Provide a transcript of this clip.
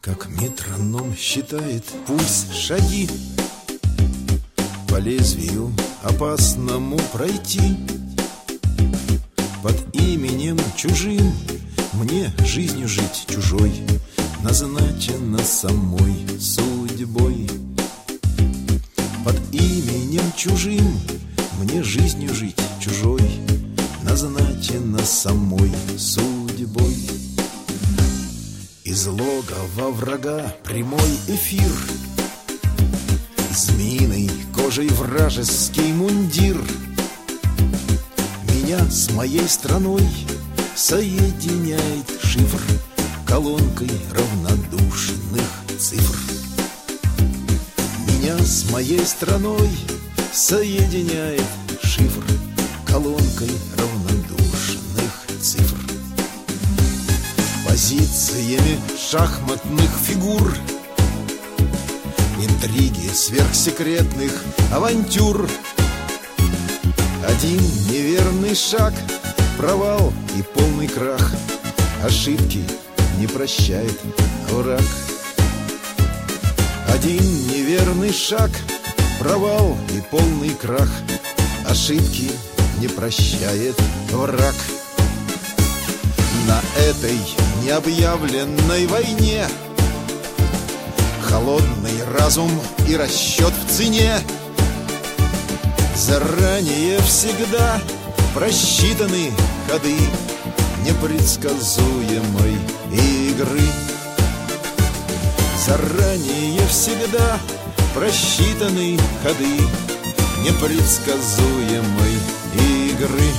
Как метроном считает пульс шаги По лезвию опасному пройти. Под именем чужим Мне жизнью жить чужой Назначено самой судьбой. Под именем чужим Мне жизнью жить чужой Назначено самой судьбой. Из логова врага прямой эфир Змеиной кожей вражеский мундир. Меня с моей страной соединяет шифр Колонкой равнодушных цифр. Меня с моей страной соединяет шифр Колонкой равнодушных цифр. Позициями шахматных фигур Интриги сверхсекретных авантюр. Один неверный шаг, провал и полный крах. Ошибки не прощает враг. Один неверный шаг, провал и полный крах. Ошибки не прощает враг. На этой необъявленной войне Холодный разум и расчет в цене. Заранее всегда просчитаны ходы Непредсказуемой игры. Заранее всегда просчитаны ходы Непредсказуемой игры